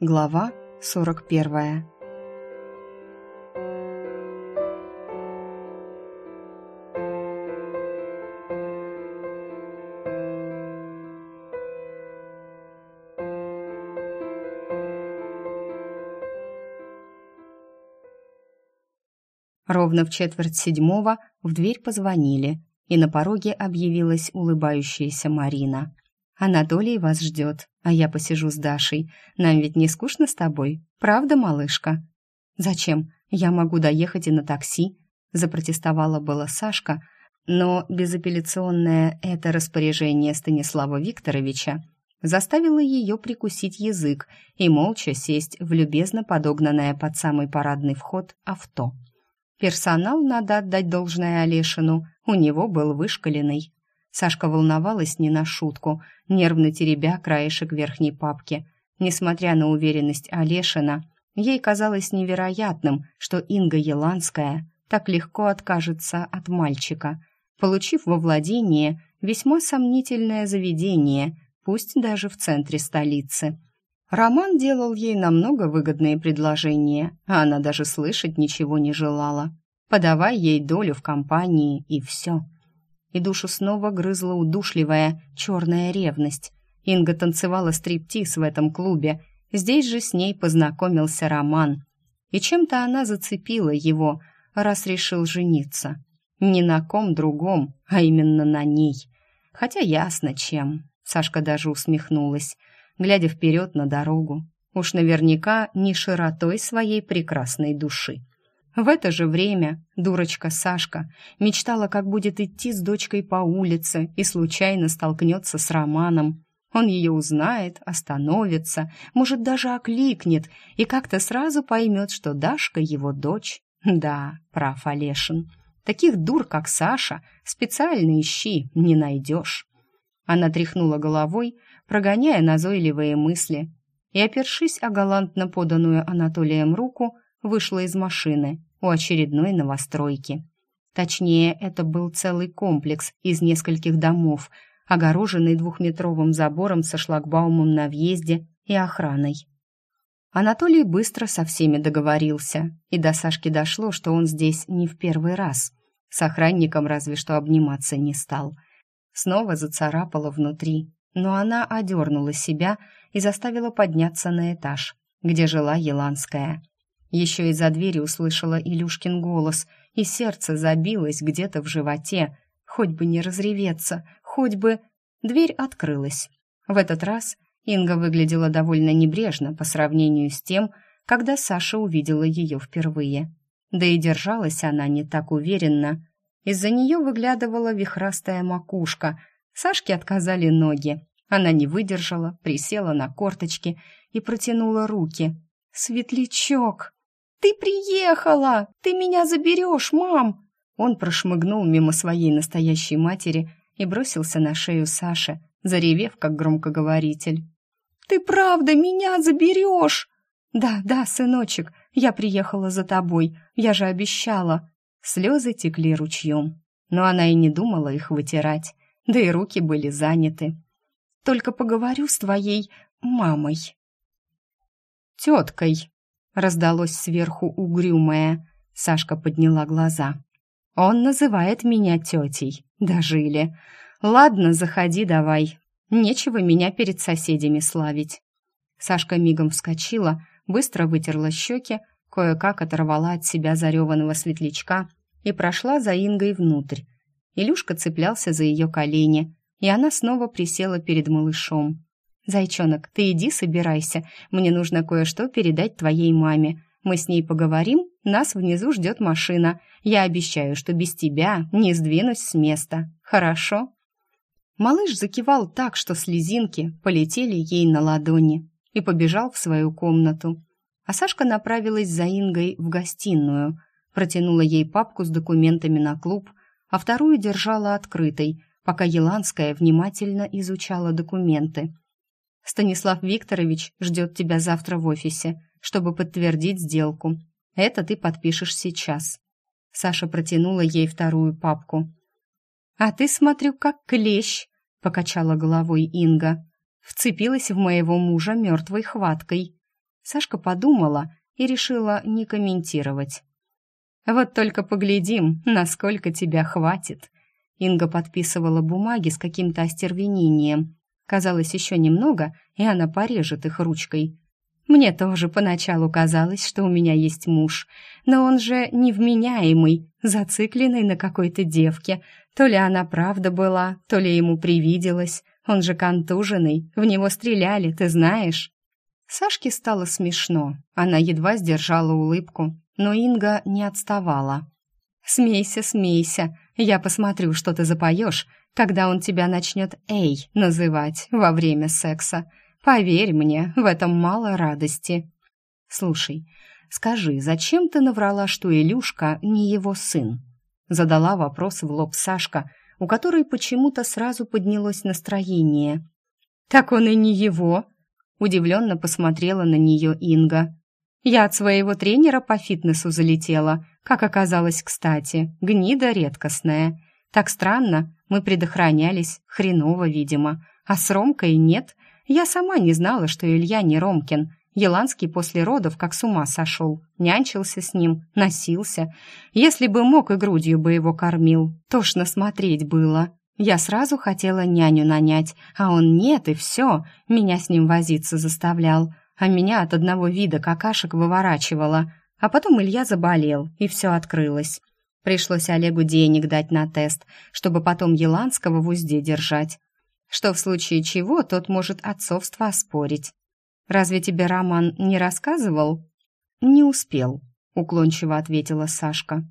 Глава 41 Ровно в четверть седьмого в дверь позвонили, и на пороге объявилась улыбающаяся Марина. «Анатолий вас ждет, а я посижу с Дашей. Нам ведь не скучно с тобой, правда, малышка?» «Зачем? Я могу доехать и на такси», — запротестовала была Сашка, но безапелляционное это распоряжение Станислава Викторовича заставило ее прикусить язык и молча сесть в любезно подогнанное под самый парадный вход авто. Персонал, надо отдать должное Олешину, у него был вышкаленный. Сашка волновалась не на шутку, нервно теребя краешек верхней папки. Несмотря на уверенность Олешина, ей казалось невероятным, что Инга Еланская так легко откажется от мальчика, получив во владение весьма сомнительное заведение, пусть даже в центре столицы. Роман делал ей намного выгодные предложения, а она даже слышать ничего не желала. Подавай ей долю в компании, и все. И душу снова грызла удушливая черная ревность. Инга танцевала стриптиз в этом клубе. Здесь же с ней познакомился Роман. И чем-то она зацепила его, раз решил жениться. Не на ком другом, а именно на ней. Хотя ясно чем. Сашка даже усмехнулась глядя вперед на дорогу. Уж наверняка не широтой своей прекрасной души. В это же время дурочка Сашка мечтала, как будет идти с дочкой по улице и случайно столкнется с Романом. Он ее узнает, остановится, может, даже окликнет и как-то сразу поймет, что Дашка его дочь. Да, прав Олешин. Таких дур, как Саша, специально ищи, не найдешь. Она тряхнула головой, прогоняя назойливые мысли, и, опершись о галантно поданную Анатолием руку, вышла из машины у очередной новостройки. Точнее, это был целый комплекс из нескольких домов, огороженный двухметровым забором со шлагбаумом на въезде и охраной. Анатолий быстро со всеми договорился, и до Сашки дошло, что он здесь не в первый раз. С охранником разве что обниматься не стал. Снова зацарапало внутри, но она одернула себя и заставила подняться на этаж, где жила Еланская. Еще из-за двери услышала Илюшкин голос, и сердце забилось где-то в животе. Хоть бы не разреветься, хоть бы... Дверь открылась. В этот раз Инга выглядела довольно небрежно по сравнению с тем, когда Саша увидела ее впервые. Да и держалась она не так уверенно. Из-за нее выглядывала вихрастая макушка. Сашке отказали ноги, она не выдержала, присела на корточки и протянула руки. «Светлячок! Ты приехала! Ты меня заберешь, мам!» Он прошмыгнул мимо своей настоящей матери и бросился на шею Саши, заревев, как громкоговоритель. «Ты правда меня заберешь?» «Да, да, сыночек, я приехала за тобой, я же обещала». Слезы текли ручьем, но она и не думала их вытирать, да и руки были заняты. Только поговорю с твоей мамой». «Теткой», — раздалось сверху угрюмое. Сашка подняла глаза. «Он называет меня тетей. Дожили. Ладно, заходи давай. Нечего меня перед соседями славить». Сашка мигом вскочила, быстро вытерла щеки, кое-как оторвала от себя зареванного светлячка и прошла за Ингой внутрь. Илюшка цеплялся за ее колени, и она снова присела перед малышом. «Зайчонок, ты иди собирайся, мне нужно кое-что передать твоей маме. Мы с ней поговорим, нас внизу ждет машина. Я обещаю, что без тебя не сдвинусь с места. Хорошо?» Малыш закивал так, что слезинки полетели ей на ладони и побежал в свою комнату. А Сашка направилась за Ингой в гостиную, протянула ей папку с документами на клуб, а вторую держала открытой, пока Еланская внимательно изучала документы. «Станислав Викторович ждет тебя завтра в офисе, чтобы подтвердить сделку. Это ты подпишешь сейчас». Саша протянула ей вторую папку. «А ты, смотрю, как клещ», — покачала головой Инга. Вцепилась в моего мужа мертвой хваткой. Сашка подумала и решила не комментировать. «Вот только поглядим, насколько тебя хватит». Инга подписывала бумаги с каким-то остервенением. Казалось, еще немного, и она порежет их ручкой. Мне тоже поначалу казалось, что у меня есть муж, но он же невменяемый, зацикленный на какой-то девке. То ли она правда была, то ли ему привиделось. Он же контуженный, в него стреляли, ты знаешь. Сашке стало смешно. Она едва сдержала улыбку, но Инга не отставала. «Смейся, смейся. Я посмотрю, что ты запоешь, когда он тебя начнет «эй» называть во время секса. Поверь мне, в этом мало радости. Слушай, скажи, зачем ты наврала, что Илюшка не его сын? Задала вопрос в лоб Сашка, у которой почему-то сразу поднялось настроение. Так он и не его. Удивленно посмотрела на нее Инга. Я от своего тренера по фитнесу залетела, как оказалось, кстати, гнида редкостная. Так странно, мы предохранялись, хреново, видимо, а с Ромкой нет — я сама не знала, что Илья не Ромкин. Еланский после родов как с ума сошел. Нянчился с ним, носился. Если бы мог, и грудью бы его кормил. Тошно смотреть было. Я сразу хотела няню нанять, а он нет, и все. Меня с ним возиться заставлял. А меня от одного вида какашек выворачивало. А потом Илья заболел, и все открылось. Пришлось Олегу денег дать на тест, чтобы потом Еланского в узде держать что в случае чего тот может отцовство оспорить. Разве тебе Роман не рассказывал? Не успел, уклончиво ответила Сашка.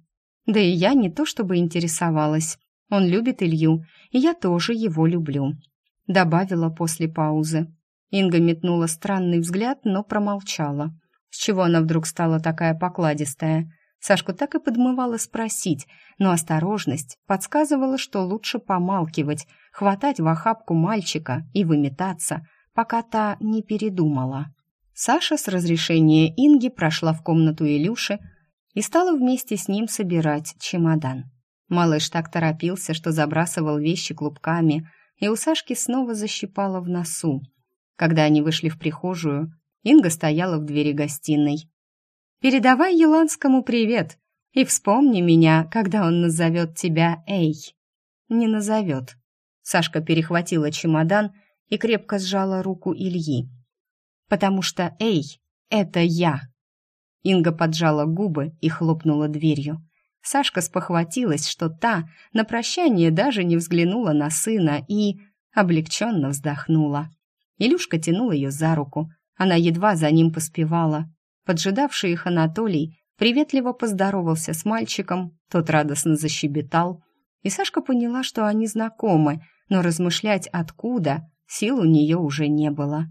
Да и я не то чтобы интересовалась. Он любит Илью, и я тоже его люблю, добавила после паузы. Инга метнула странный взгляд, но промолчала. С чего она вдруг стала такая покладистая? Сашку так и подмывала спросить, но осторожность подсказывала, что лучше помалкивать, хватать в охапку мальчика и выметаться, пока та не передумала. Саша с разрешения Инги прошла в комнату Илюши и стала вместе с ним собирать чемодан. Малыш так торопился, что забрасывал вещи клубками, и у Сашки снова защипало в носу. Когда они вышли в прихожую, Инга стояла в двери гостиной. Передавай Еланскому привет и вспомни меня, когда он назовет тебя Эй. Не назовет. Сашка перехватила чемодан и крепко сжала руку Ильи. Потому что Эй — это я. Инга поджала губы и хлопнула дверью. Сашка спохватилась, что та на прощание даже не взглянула на сына и облегченно вздохнула. Илюшка тянул ее за руку. Она едва за ним поспевала. Поджидавший их Анатолий приветливо поздоровался с мальчиком, тот радостно защебетал, и Сашка поняла, что они знакомы, но размышлять откуда сил у нее уже не было.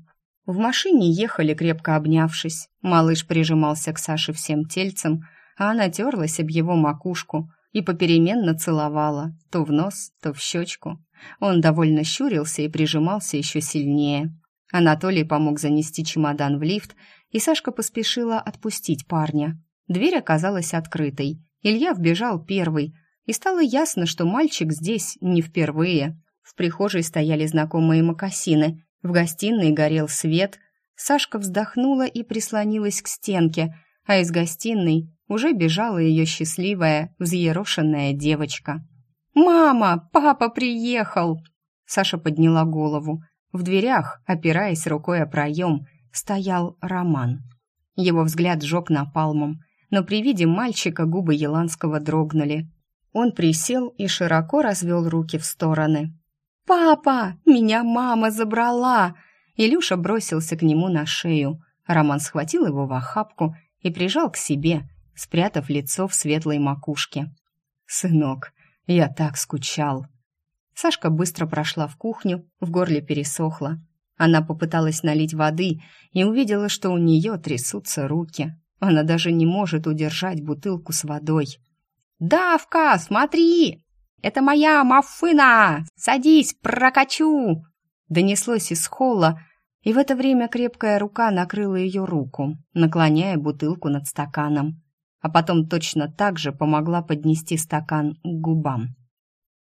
В машине ехали, крепко обнявшись. Малыш прижимался к Саше всем тельцем, а она терлась об его макушку и попеременно целовала, то в нос, то в щечку. Он довольно щурился и прижимался еще сильнее. Анатолий помог занести чемодан в лифт, и Сашка поспешила отпустить парня. Дверь оказалась открытой. Илья вбежал первый, и стало ясно, что мальчик здесь не впервые. В прихожей стояли знакомые мокасины, в гостиной горел свет. Сашка вздохнула и прислонилась к стенке, а из гостиной уже бежала ее счастливая, взъерошенная девочка. «Мама! Папа приехал!» Саша подняла голову. В дверях, опираясь рукой о проем, стоял Роман. Его взгляд жег напалмом, но при виде мальчика губы Еланского дрогнули. Он присел и широко развел руки в стороны. «Папа! Меня мама забрала!» Илюша бросился к нему на шею. Роман схватил его в охапку и прижал к себе, спрятав лицо в светлой макушке. «Сынок, я так скучал!» Сашка быстро прошла в кухню, в горле пересохло. Она попыталась налить воды и увидела, что у нее трясутся руки. Она даже не может удержать бутылку с водой. «Давка, смотри! Это моя маффина! Садись, прокачу!» Донеслось из холла, и в это время крепкая рука накрыла ее руку, наклоняя бутылку над стаканом, а потом точно так же помогла поднести стакан к губам.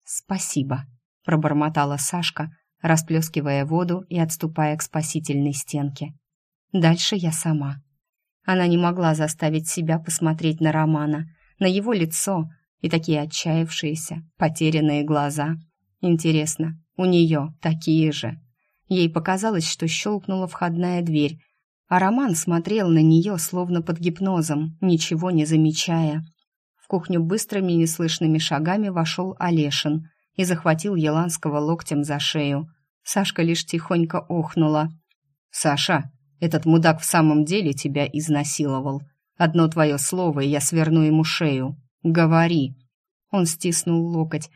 «Спасибо», — пробормотала Сашка, расплескивая воду и отступая к спасительной стенке. «Дальше я сама. Она не могла заставить себя посмотреть на Романа, на его лицо и такие отчаявшиеся, потерянные глаза. Интересно, у нее такие же. Ей показалось, что щелкнула входная дверь, а Роман смотрел на нее, словно под гипнозом, ничего не замечая. В кухню быстрыми неслышными шагами вошел Олешин и захватил Еланского локтем за шею. Сашка лишь тихонько охнула. «Саша, этот мудак в самом деле тебя изнасиловал. Одно твое слово, и я сверну ему шею. Говори!» Он стиснул локоть,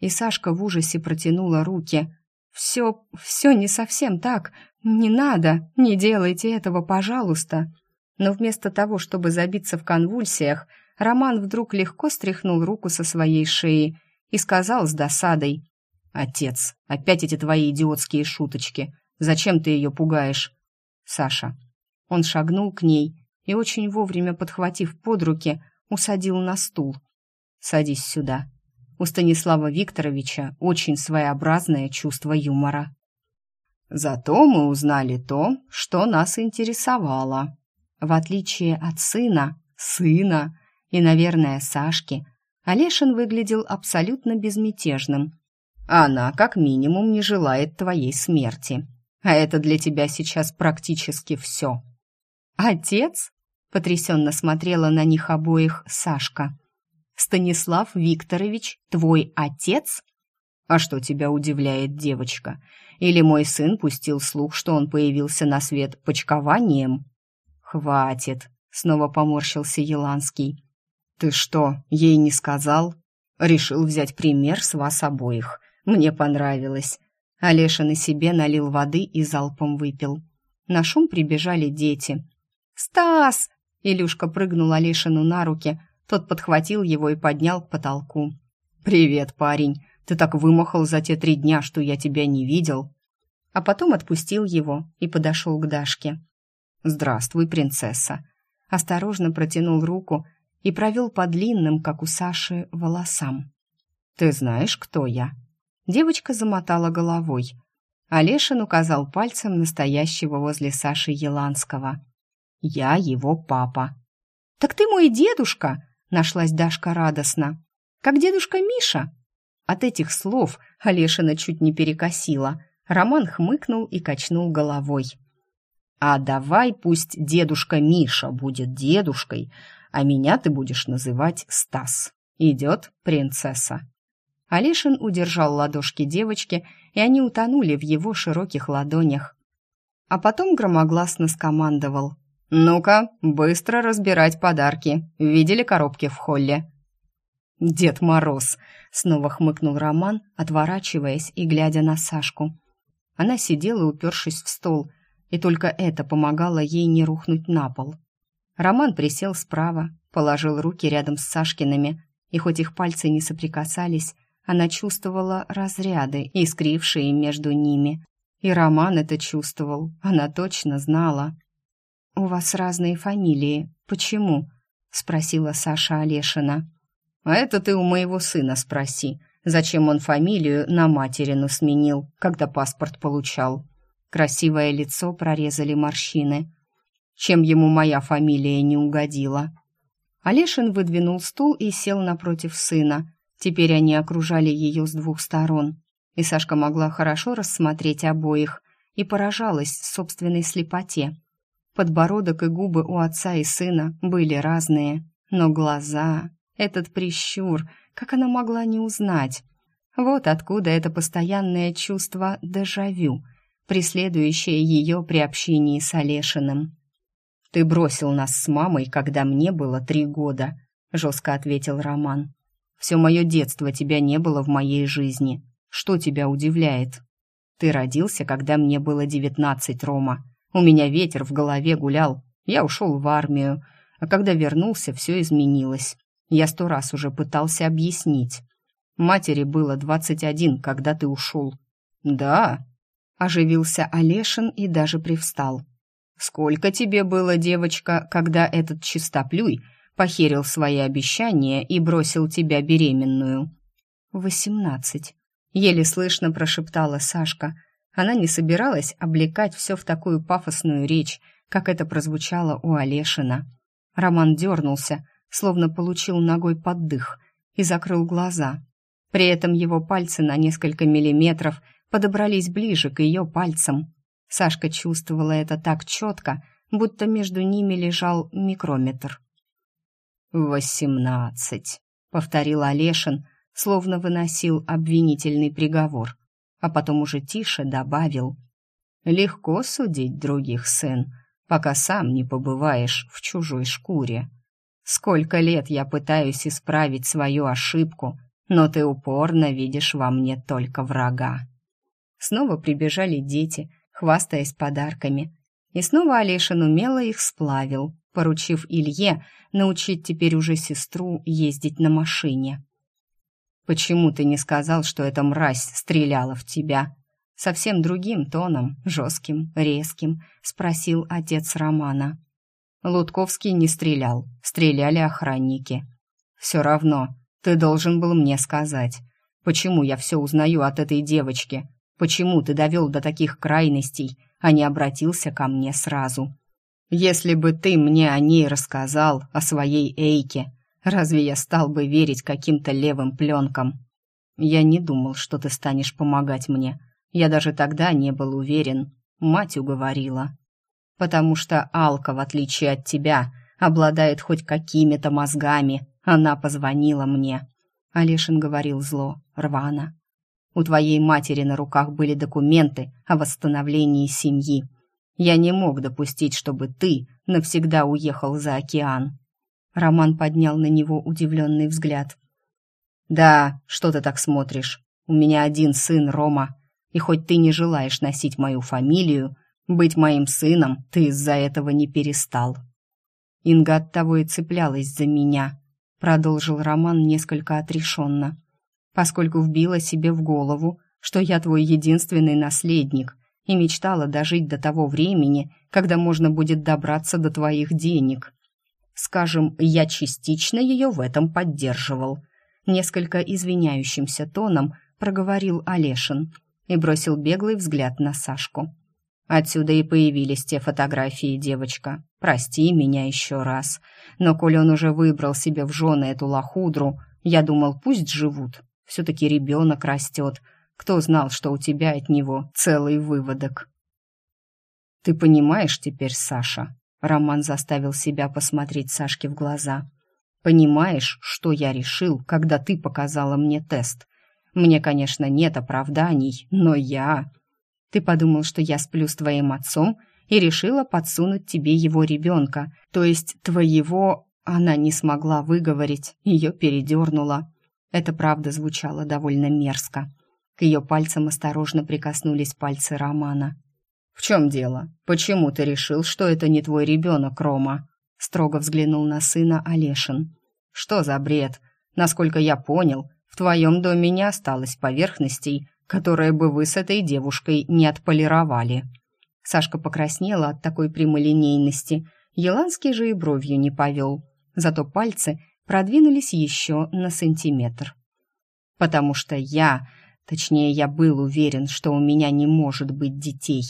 и Сашка в ужасе протянула руки. «Все, все не совсем так. Не надо, не делайте этого, пожалуйста». Но вместо того, чтобы забиться в конвульсиях, Роман вдруг легко стряхнул руку со своей шеи и сказал с досадой. «Отец, опять эти твои идиотские шуточки. Зачем ты ее пугаешь?» «Саша». Он шагнул к ней и, очень вовремя подхватив под руки, усадил на стул. «Садись сюда». У Станислава Викторовича очень своеобразное чувство юмора. Зато мы узнали то, что нас интересовало. В отличие от сына, сына, и, наверное, Сашки, Олешин выглядел абсолютно безмятежным. «Она, как минимум, не желает твоей смерти. А это для тебя сейчас практически все». «Отец?» — потрясенно смотрела на них обоих Сашка. «Станислав Викторович, твой отец?» «А что тебя удивляет, девочка? Или мой сын пустил слух, что он появился на свет почкованием?» «Хватит!» — снова поморщился Еланский. «Ты что, ей не сказал?» «Решил взять пример с вас обоих. Мне понравилось». Олеша на себе налил воды и залпом выпил. На шум прибежали дети. «Стас!» Илюшка прыгнул Олешину на руки. Тот подхватил его и поднял к потолку. «Привет, парень. Ты так вымахал за те три дня, что я тебя не видел». А потом отпустил его и подошел к Дашке. «Здравствуй, принцесса». Осторожно протянул руку и провел по длинным, как у Саши, волосам. «Ты знаешь, кто я?» Девочка замотала головой. Олешин указал пальцем настоящего возле Саши Еланского. «Я его папа». «Так ты мой дедушка!» — нашлась Дашка радостно. «Как дедушка Миша!» От этих слов Олешина чуть не перекосила. Роман хмыкнул и качнул головой. «А давай пусть дедушка Миша будет дедушкой, а меня ты будешь называть Стас. Идет, принцесса?» Алишин удержал ладошки девочки, и они утонули в его широких ладонях. А потом громогласно скомандовал. «Ну-ка, быстро разбирать подарки. Видели коробки в холле?» «Дед Мороз!» — снова хмыкнул Роман, отворачиваясь и глядя на Сашку. Она сидела, упершись в стол, и только это помогало ей не рухнуть на пол. Роман присел справа, положил руки рядом с Сашкиными, и хоть их пальцы не соприкасались, она чувствовала разряды, искрившие между ними. И Роман это чувствовал, она точно знала. «У вас разные фамилии. Почему?» — спросила Саша Олешина. «А это ты у моего сына спроси, зачем он фамилию на материну сменил, когда паспорт получал». Красивое лицо прорезали морщины чем ему моя фамилия не угодила. Олешин выдвинул стул и сел напротив сына. Теперь они окружали ее с двух сторон. И Сашка могла хорошо рассмотреть обоих и поражалась собственной слепоте. Подбородок и губы у отца и сына были разные, но глаза, этот прищур, как она могла не узнать? Вот откуда это постоянное чувство дежавю, преследующее ее при общении с Олешиным. «Ты бросил нас с мамой, когда мне было три года», — жестко ответил Роман. «Все мое детство тебя не было в моей жизни. Что тебя удивляет?» «Ты родился, когда мне было девятнадцать, Рома. У меня ветер в голове гулял. Я ушел в армию. А когда вернулся, все изменилось. Я сто раз уже пытался объяснить. Матери было двадцать один, когда ты ушел». «Да», — оживился Олешин и даже привстал. Сколько тебе было, девочка, когда этот чистоплюй похерил свои обещания и бросил тебя беременную?» «Восемнадцать», — еле слышно прошептала Сашка. Она не собиралась облекать все в такую пафосную речь, как это прозвучало у Олешина. Роман дернулся, словно получил ногой поддых, и закрыл глаза. При этом его пальцы на несколько миллиметров подобрались ближе к ее пальцам. Сашка чувствовала это так четко, будто между ними лежал микрометр. «Восемнадцать», — повторил Олешин, словно выносил обвинительный приговор, а потом уже тише добавил. «Легко судить других, сын, пока сам не побываешь в чужой шкуре. Сколько лет я пытаюсь исправить свою ошибку, но ты упорно видишь во мне только врага». Снова прибежали дети, хвастаясь подарками, и снова Олешин умело их сплавил, поручив Илье научить теперь уже сестру ездить на машине. «Почему ты не сказал, что эта мразь стреляла в тебя?» Совсем другим тоном, жестким, резким, спросил отец Романа. Лутковский не стрелял, стреляли охранники. «Все равно, ты должен был мне сказать. Почему я все узнаю от этой девочки? Почему ты довел до таких крайностей, а не обратился ко мне сразу? Если бы ты мне о ней рассказал, о своей Эйке, разве я стал бы верить каким-то левым пленкам? Я не думал, что ты станешь помогать мне. Я даже тогда не был уверен. Мать уговорила. Потому что Алка, в отличие от тебя, обладает хоть какими-то мозгами. Она позвонила мне. Олешин говорил зло, рвано. У твоей матери на руках были документы о восстановлении семьи. Я не мог допустить, чтобы ты навсегда уехал за океан. Роман поднял на него удивленный взгляд. Да, что ты так смотришь? У меня один сын, Рома, и хоть ты не желаешь носить мою фамилию, быть моим сыном ты из-за этого не перестал. Инга оттого и цеплялась за меня, продолжил Роман несколько отрешенно, поскольку вбила себе в голову, что я твой единственный наследник, и мечтала дожить до того времени, когда можно будет добраться до твоих денег. Скажем, я частично ее в этом поддерживал. Несколько извиняющимся тоном проговорил Олешин и бросил беглый взгляд на Сашку. Отсюда и появились те фотографии, девочка. Прости меня еще раз. Но коль он уже выбрал себе в жены эту лохудру, я думал, пусть живут. Все-таки ребенок растет, кто знал, что у тебя от него целый выводок? Ты понимаешь теперь, Саша? Роман заставил себя посмотреть Сашке в глаза. Понимаешь, что я решил, когда ты показала мне тест? Мне, конечно, нет оправданий, но я... Ты подумал, что я сплю с твоим отцом и решила подсунуть тебе его ребенка, то есть твоего... Она не смогла выговорить, ее передернула. Это правда звучало довольно мерзко. Ее пальцам осторожно прикоснулись пальцы Романа. «В чем дело? Почему ты решил, что это не твой ребенок, Рома?» Строго взглянул на сына Олешин. «Что за бред? Насколько я понял, в твоем доме не осталось поверхностей, которые бы вы с этой девушкой не отполировали». Сашка покраснела от такой прямолинейности. Еланский же и бровью не повел. Зато пальцы продвинулись еще на сантиметр. «Потому что я Точнее, я был уверен, что у меня не может быть детей.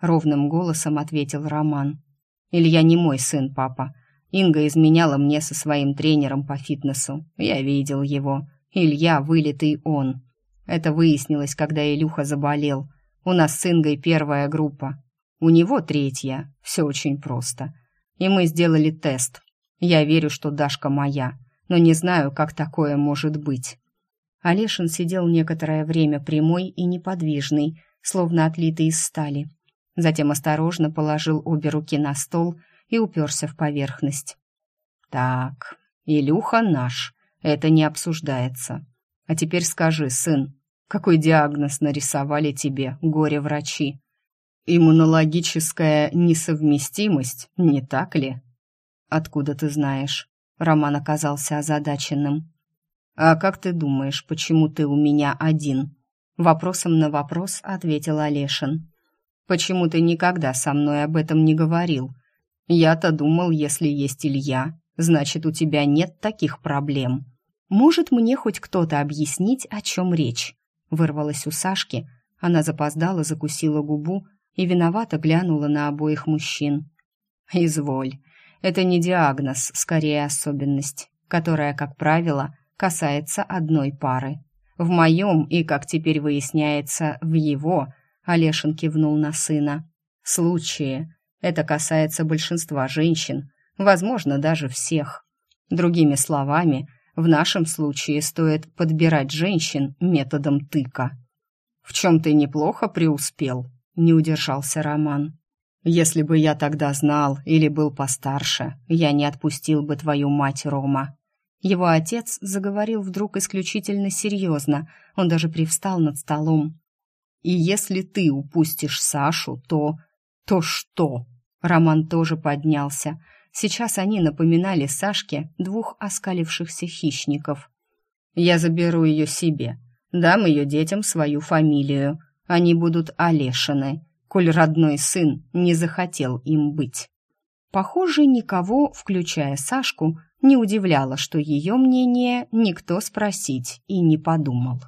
Ровным голосом ответил Роман. Илья не мой сын, папа. Инга изменяла мне со своим тренером по фитнесу. Я видел его. Илья вылитый он. Это выяснилось, когда Илюха заболел. У нас с Ингой первая группа. У него третья. Все очень просто. И мы сделали тест. Я верю, что Дашка моя, но не знаю, как такое может быть. Олешин сидел некоторое время прямой и неподвижный, словно отлитый из стали. Затем осторожно положил обе руки на стол и уперся в поверхность. «Так, Илюха наш, это не обсуждается. А теперь скажи, сын, какой диагноз нарисовали тебе горе-врачи? Иммунологическая несовместимость, не так ли?» «Откуда ты знаешь?» Роман оказался озадаченным. «А как ты думаешь, почему ты у меня один?» Вопросом на вопрос ответил Олешин. «Почему ты никогда со мной об этом не говорил? Я-то думал, если есть Илья, значит, у тебя нет таких проблем. Может мне хоть кто-то объяснить, о чем речь?» Вырвалась у Сашки, она запоздала, закусила губу и виновато глянула на обоих мужчин. Изволь. Это не диагноз, скорее особенность, которая, как правило, касается одной пары. В моем и, как теперь выясняется, в его, Олешин кивнул на сына, случае. Это касается большинства женщин, возможно, даже всех. Другими словами, в нашем случае стоит подбирать женщин методом тыка. «В чем ты неплохо преуспел», — не удержался Роман. «Если бы я тогда знал или был постарше, я не отпустил бы твою мать, Рома». Его отец заговорил вдруг исключительно серьезно, он даже привстал над столом. «И если ты упустишь Сашу, то...» «То что?» Роман тоже поднялся. Сейчас они напоминали Сашке двух оскалившихся хищников. «Я заберу ее себе, дам ее детям свою фамилию. Они будут Олешины, коль родной сын не захотел им быть». Похоже, никого, включая Сашку, не удивляло, что ее мнение никто спросить и не подумал.